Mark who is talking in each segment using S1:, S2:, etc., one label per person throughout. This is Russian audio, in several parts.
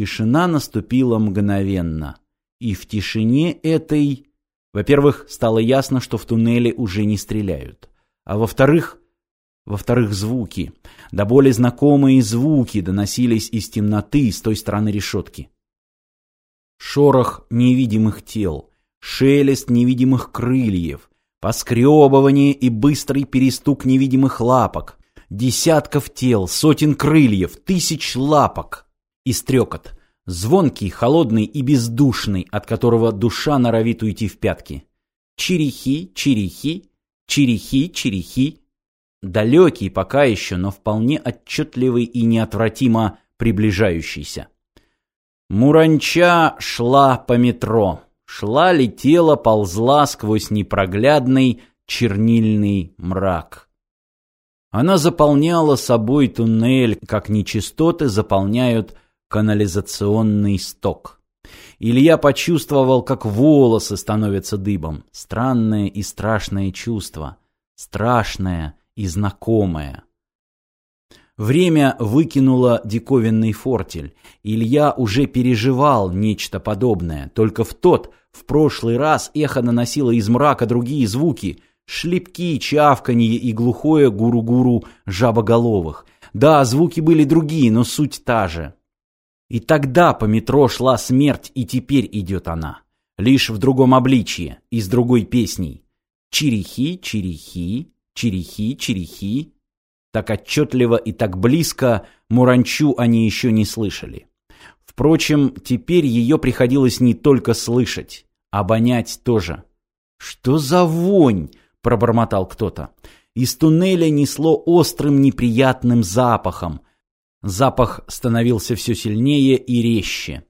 S1: Тишина наступила мгновенно. И в тишине этой... Во-первых, стало ясно, что в туннеле уже не стреляют. А во-вторых... Во-вторых, звуки. До более знакомые звуки доносились из темноты с той стороны решетки. Шорох невидимых тел, шелест невидимых крыльев, поскребывание и быстрый перестук невидимых лапок, десятков тел, сотен крыльев, тысяч лапок и стрекот. Звонкий, холодный и бездушный, от которого душа норовит уйти в пятки. Чирихи, чирихи, чирихи, чирихи. Далекий пока еще, но вполне отчетливый и неотвратимо приближающийся. Муранча шла по метро. Шла, летела, ползла сквозь непроглядный чернильный мрак. Она заполняла собой туннель, как нечистоты заполняют канализационный сток. Илья почувствовал, как волосы становятся дыбом. Странное и страшное чувство. Страшное и знакомое. Время выкинуло диковинный фортель. Илья уже переживал нечто подобное. Только в тот, в прошлый раз эхо наносило из мрака другие звуки. Шлепки, чавканье и глухое гуру-гуру жабоголовых. Да, звуки были другие, но суть та же. И тогда по метро шла смерть, и теперь идет она. Лишь в другом обличье и с другой песней. Чирихи, чирихи, чирихи, чирихи. Так отчетливо и так близко Муранчу они еще не слышали. Впрочем, теперь ее приходилось не только слышать, обонять тоже. «Что за вонь?» — пробормотал кто-то. Из туннеля несло острым неприятным запахом, Запах становился все сильнее и резче.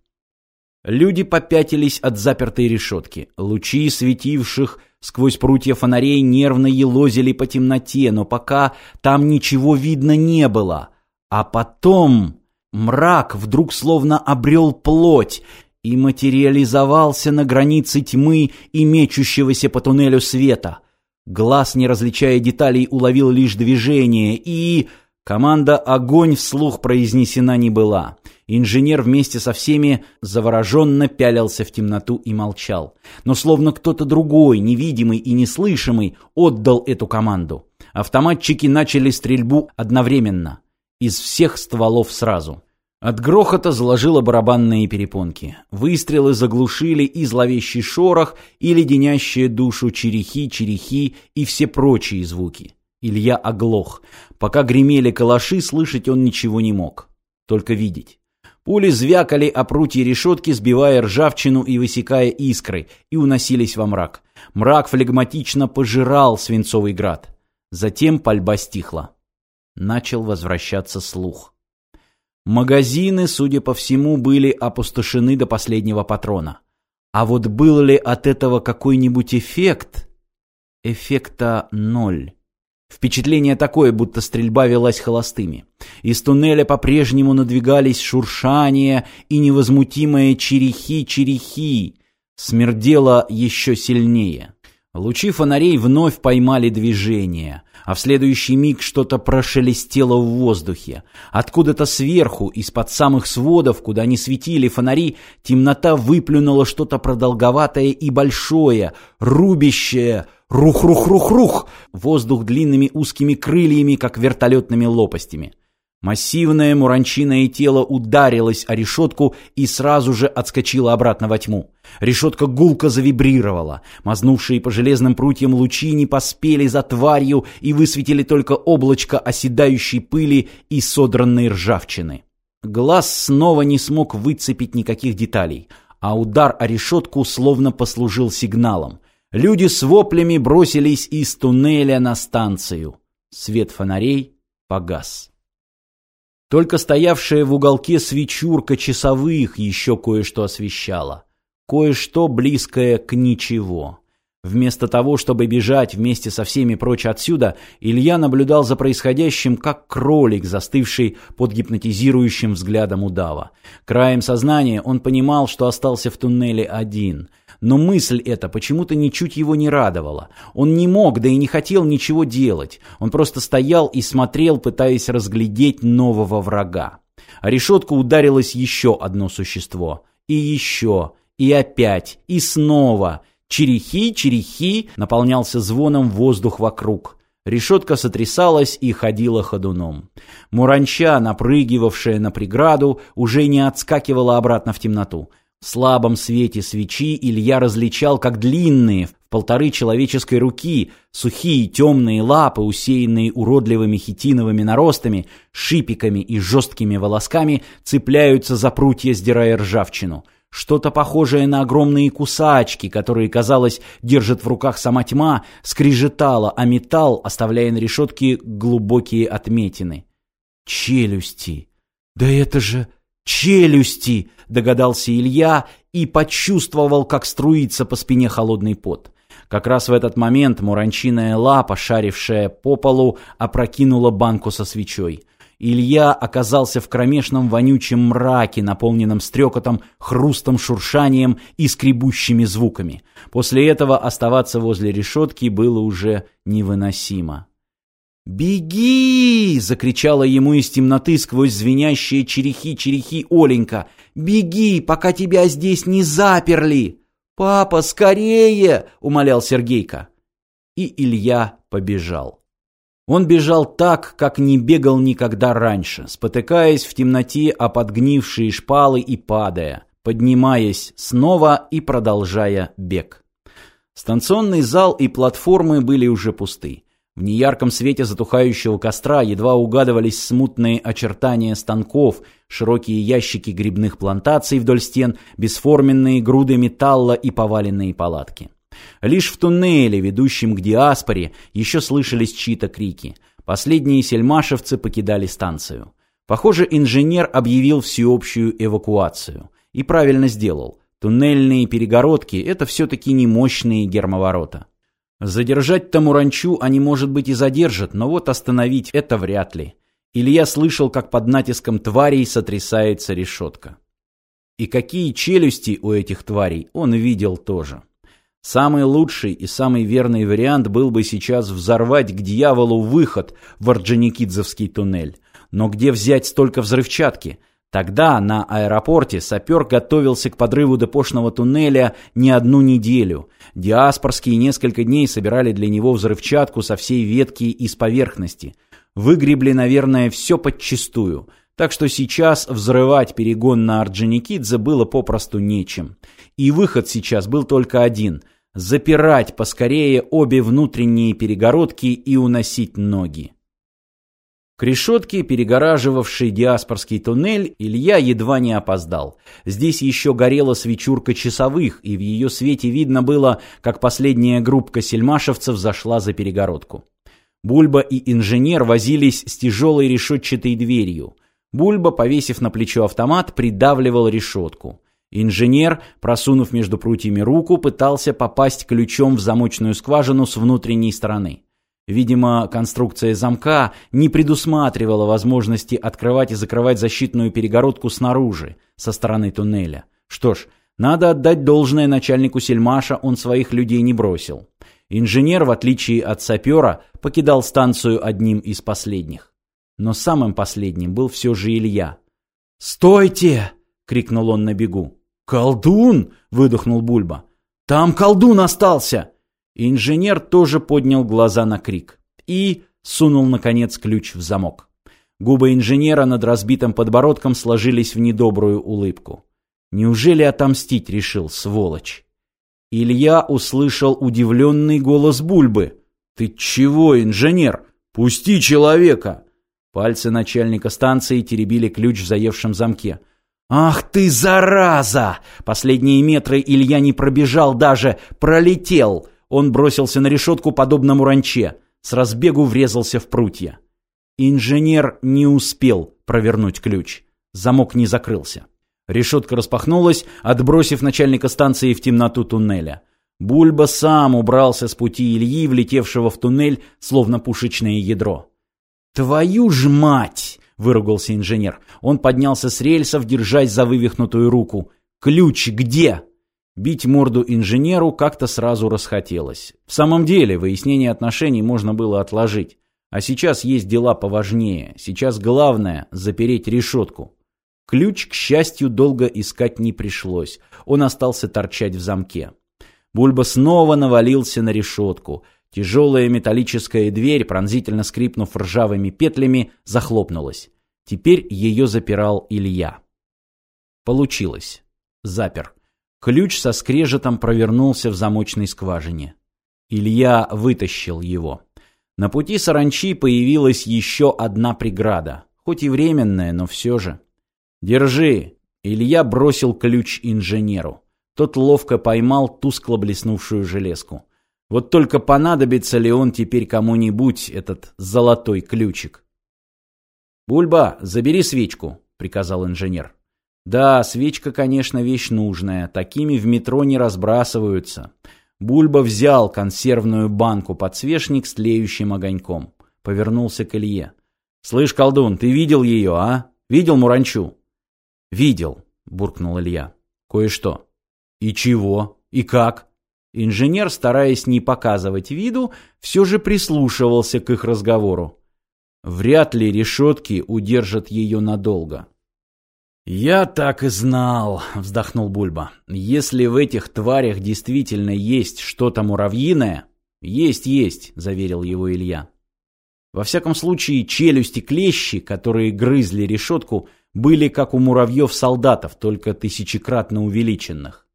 S1: Люди попятились от запертой решетки. Лучи светивших сквозь прутья фонарей нервно елозили по темноте, но пока там ничего видно не было. А потом мрак вдруг словно обрел плоть и материализовался на границе тьмы и мечущегося по туннелю света. Глаз, не различая деталей, уловил лишь движение и... Команда «Огонь» вслух произнесена не была. Инженер вместе со всеми завороженно пялился в темноту и молчал. Но словно кто-то другой, невидимый и неслышимый, отдал эту команду. Автоматчики начали стрельбу одновременно. Из всех стволов сразу. От грохота заложило барабанные перепонки. Выстрелы заглушили и зловещий шорох, и леденящие душу черехи-черехи и все прочие звуки. Илья оглох. Пока гремели калаши, слышать он ничего не мог. Только видеть. Пули звякали о прутье решетки, сбивая ржавчину и высекая искры, и уносились во мрак. Мрак флегматично пожирал свинцовый град. Затем пальба стихла. Начал возвращаться слух. Магазины, судя по всему, были опустошены до последнего патрона. А вот был ли от этого какой-нибудь эффект? Эффекта ноль. Впечатление такое, будто стрельба велась холостыми. Из туннеля по-прежнему надвигались шуршания и невозмутимые черехи-черехи. Смердело еще сильнее. Лучи фонарей вновь поймали движение, а в следующий миг что-то прошелестело в воздухе. Откуда-то сверху, из-под самых сводов, куда не светили фонари, темнота выплюнула что-то продолговатое и большое, рубящее, Рух-рух-рух-рух! Воздух длинными узкими крыльями, как вертолетными лопастями. Массивное муранчиное тело ударилось о решетку и сразу же отскочило обратно во тьму. Решетка гулко завибрировала. Мазнувшие по железным прутьям лучи не поспели за тварью и высветили только облачко оседающей пыли и содранной ржавчины. Глаз снова не смог выцепить никаких деталей, а удар о решетку словно послужил сигналом. Люди с воплями бросились из туннеля на станцию. Свет фонарей погас. Только стоявшая в уголке свечурка часовых еще кое-что освещала. Кое-что близкое к ничего. Вместо того, чтобы бежать вместе со всеми прочь отсюда, Илья наблюдал за происходящим, как кролик, застывший под гипнотизирующим взглядом удава. Краем сознания он понимал, что остался в туннеле один. Но мысль эта почему-то ничуть его не радовала. Он не мог, да и не хотел ничего делать. Он просто стоял и смотрел, пытаясь разглядеть нового врага. А решетку ударилось еще одно существо. И еще, и опять, и снова. Черехи, черехи, наполнялся звоном воздух вокруг. Решетка сотрясалась и ходила ходуном. Муранча, напрыгивавшая на преграду, уже не отскакивала обратно в темноту. В слабом свете свечи Илья различал, как длинные, в полторы человеческой руки, сухие темные лапы, усеянные уродливыми хитиновыми наростами, шипиками и жесткими волосками, цепляются за прутья, сдирая ржавчину — что-то похожее на огромные кусачки, которые, казалось, держит в руках сама тьма, скрежетало, а металл, оставляя на решетке глубокие отметины. «Челюсти! Да это же челюсти!» — догадался Илья и почувствовал, как струится по спине холодный пот. Как раз в этот момент муранчиная лапа, шарившая по полу, опрокинула банку со свечой. Илья оказался в кромешном вонючем мраке, наполненном стрекотом, хрустом, шуршанием и скребущими звуками. После этого оставаться возле решетки было уже невыносимо. «Беги!» — закричала ему из темноты сквозь звенящие черехи-черехи Оленька. «Беги, пока тебя здесь не заперли!» «Папа, скорее!» — умолял Сергейка. И Илья побежал. Он бежал так, как не бегал никогда раньше, спотыкаясь в темноте о подгнившие шпалы и падая, поднимаясь снова и продолжая бег. Станционный зал и платформы были уже пусты. В неярком свете затухающего костра едва угадывались смутные очертания станков, широкие ящики грибных плантаций вдоль стен, бесформенные груды металла и поваленные палатки. Лишь в туннеле, ведущем к диаспоре, еще слышались чьи-то крики. Последние сельмашевцы покидали станцию. Похоже, инженер объявил всеобщую эвакуацию. И правильно сделал. Туннельные перегородки – это все-таки не мощные гермоворота. Задержать Тамуранчу они, может быть, и задержат, но вот остановить это вряд ли. Илья слышал, как под натиском тварей сотрясается решетка. И какие челюсти у этих тварей он видел тоже. Самый лучший и самый верный вариант был бы сейчас взорвать к дьяволу выход в Орджоникидзевский туннель. Но где взять столько взрывчатки? Тогда на аэропорте сапер готовился к подрыву депошного туннеля не одну неделю. Диаспорские несколько дней собирали для него взрывчатку со всей ветки из поверхности. Выгребли, наверное, все подчистую. Так что сейчас взрывать перегон на Орджоникидзе было попросту нечем. И выход сейчас был только один – запирать поскорее обе внутренние перегородки и уносить ноги. К решетке, перегораживавшей диаспорский туннель, Илья едва не опоздал. Здесь еще горела свечурка часовых, и в ее свете видно было, как последняя группка сельмашевцев зашла за перегородку. Бульба и инженер возились с тяжелой решетчатой дверью. Бульба, повесив на плечо автомат, придавливал решетку. Инженер, просунув между прутьями руку, пытался попасть ключом в замочную скважину с внутренней стороны. Видимо, конструкция замка не предусматривала возможности открывать и закрывать защитную перегородку снаружи, со стороны туннеля. Что ж, надо отдать должное начальнику сельмаша, он своих людей не бросил. Инженер, в отличие от сапера, покидал станцию одним из последних. Но самым последним был все же Илья. «Стойте!» — крикнул он на бегу. «Колдун!» — выдохнул Бульба. «Там колдун остался!» Инженер тоже поднял глаза на крик и сунул, наконец, ключ в замок. Губы инженера над разбитым подбородком сложились в недобрую улыбку. Неужели отомстить решил, сволочь? Илья услышал удивленный голос Бульбы. «Ты чего, инженер? Пусти человека!» Пальцы начальника станции теребили ключ в заевшем замке. «Ах ты, зараза!» Последние метры Илья не пробежал даже, пролетел. Он бросился на решетку, подобно муранче. С разбегу врезался в прутья. Инженер не успел провернуть ключ. Замок не закрылся. Решетка распахнулась, отбросив начальника станции в темноту туннеля. Бульба сам убрался с пути Ильи, влетевшего в туннель, словно пушечное ядро. «Твою ж мать!» выругался инженер. Он поднялся с рельсов, держась за вывихнутую руку. «Ключ где?» Бить морду инженеру как-то сразу расхотелось. В самом деле, выяснение отношений можно было отложить. А сейчас есть дела поважнее. Сейчас главное – запереть решетку. Ключ, к счастью, долго искать не пришлось. Он остался торчать в замке. Бульба снова навалился на решетку. Тяжелая металлическая дверь, пронзительно скрипнув ржавыми петлями, захлопнулась. Теперь ее запирал Илья. Получилось. Запер. Ключ со скрежетом провернулся в замочной скважине. Илья вытащил его. На пути саранчи появилась еще одна преграда. Хоть и временная, но все же. «Держи!» Илья бросил ключ инженеру. Тот ловко поймал тускло блеснувшую железку. Вот только понадобится ли он теперь кому-нибудь, этот золотой ключик? «Бульба, забери свечку», — приказал инженер. «Да, свечка, конечно, вещь нужная. Такими в метро не разбрасываются». Бульба взял консервную банку-подсвечник с тлеющим огоньком. Повернулся к Илье. «Слышь, колдун, ты видел ее, а? Видел Муранчу?» «Видел», — буркнул Илья. «Кое-что». «И чего? И как?» Инженер, стараясь не показывать виду, все же прислушивался к их разговору. Вряд ли решетки удержат ее надолго. «Я так и знал», — вздохнул Бульба. «Если в этих тварях действительно есть что-то муравьиное...» «Есть, есть», — заверил его Илья. Во всяком случае, челюсти клещи, которые грызли решетку, были как у муравьев-солдатов, только тысячекратно увеличенных.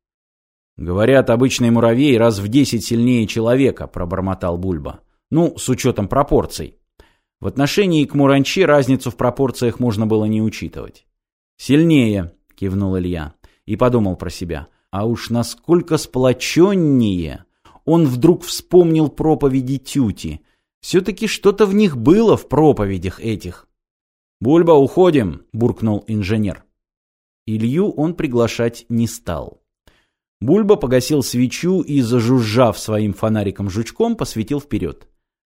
S1: «Говорят, обычный муравей раз в десять сильнее человека», — пробормотал Бульба. «Ну, с учетом пропорций». В отношении к муранчи разницу в пропорциях можно было не учитывать. «Сильнее», — кивнул Илья и подумал про себя. «А уж насколько сплоченнее!» Он вдруг вспомнил проповеди Тюти. Все-таки что-то в них было в проповедях этих. «Бульба, уходим!» – буркнул инженер. Илью он приглашать не стал. Бульба погасил свечу и, зажужжав своим фонариком-жучком, посветил вперед.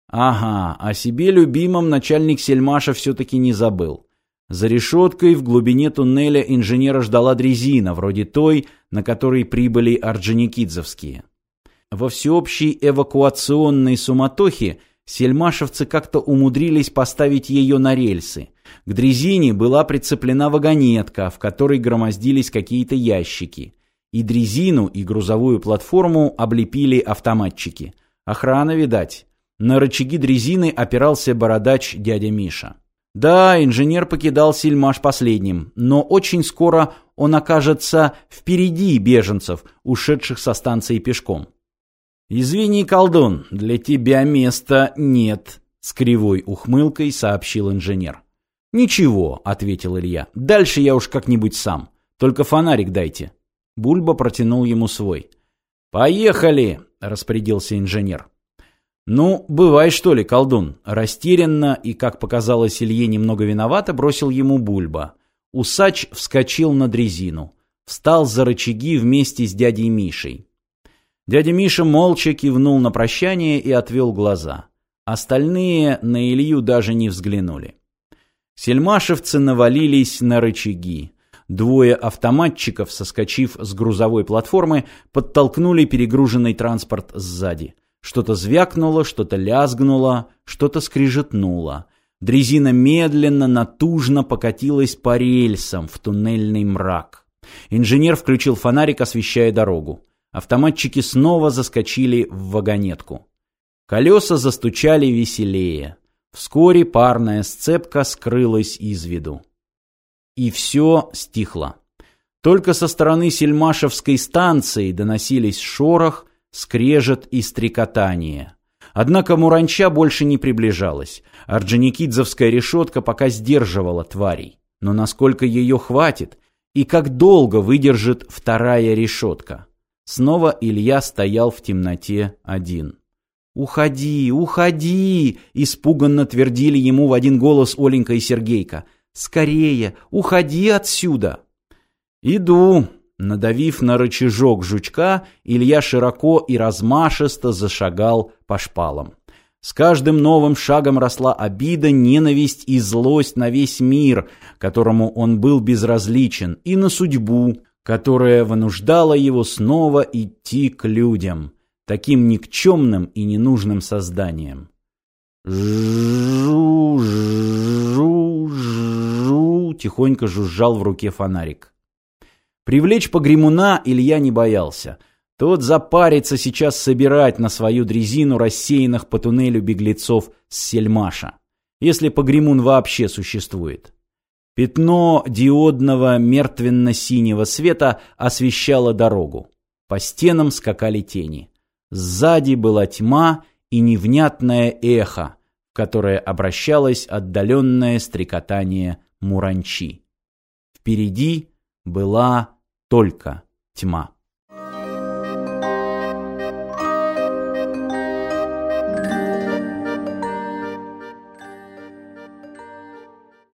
S1: Ага, о себе любимом начальник Сельмаша все-таки не забыл. За решеткой в глубине туннеля инженера ждала дрезина, вроде той, на которой прибыли орджоникидзовские. Во всеобщей эвакуационной суматохе сельмашевцы как-то умудрились поставить ее на рельсы. К дрезине была прицеплена вагонетка, в которой громоздились какие-то ящики. И дрезину, и грузовую платформу облепили автоматчики. Охрана, видать. На рычаги дрезины опирался бородач дядя Миша. Да, инженер покидал Сильмаш последним, но очень скоро он окажется впереди беженцев, ушедших со станции пешком. «Извини, колдун, для тебя места нет», — с кривой ухмылкой сообщил инженер. «Ничего», — ответил Илья, — «дальше я уж как-нибудь сам. Только фонарик дайте». Бульба протянул ему свой. «Поехали!» — распорядился инженер. «Ну, бывай, что ли, колдун!» Растерянно и, как показалось Илье, немного виновато, бросил ему бульба. Усач вскочил на дрезину. Встал за рычаги вместе с дядей Мишей. Дядя Миша молча кивнул на прощание и отвел глаза. Остальные на Илью даже не взглянули. Сельмашевцы навалились на рычаги. Двое автоматчиков, соскочив с грузовой платформы, подтолкнули перегруженный транспорт сзади. Что-то звякнуло, что-то лязгнуло, что-то скрижетнуло. Дрезина медленно, натужно покатилась по рельсам в туннельный мрак. Инженер включил фонарик, освещая дорогу. Автоматчики снова заскочили в вагонетку. Колеса застучали веселее. Вскоре парная сцепка скрылась из виду. И все стихло. Только со стороны Сельмашевской станции доносились шорох, скрежет и стрекотание. Однако Муранча больше не приближалась. Орджоникидзовская решетка пока сдерживала тварей. Но насколько ее хватит и как долго выдержит вторая решетка? Снова Илья стоял в темноте один. «Уходи, уходи!» – испуганно твердили ему в один голос Оленька и Сергейка. «Скорее, уходи отсюда!» «Иду!» Надавив на рычажок жучка, Илья широко и размашисто зашагал по шпалам. С каждым новым шагом росла обида, ненависть и злость на весь мир, которому он был безразличен, и на судьбу, которая вынуждала его снова идти к людям, таким никчемным и ненужным созданиям. Жу, жу, жу, тихонько жужжал в руке фонарик. Привлечь погремуна Илья не боялся. Тот запарится сейчас собирать на свою дрезину рассеянных по туннелю беглецов с Сельмаша. Если погремун вообще существует. Пятно диодного мертвенно-синего света освещало дорогу. По стенам скакали тени. Сзади была тьма и невнятное эхо, в которое обращалось отдаленное стрекотание муранчи. Впереди была только тьма.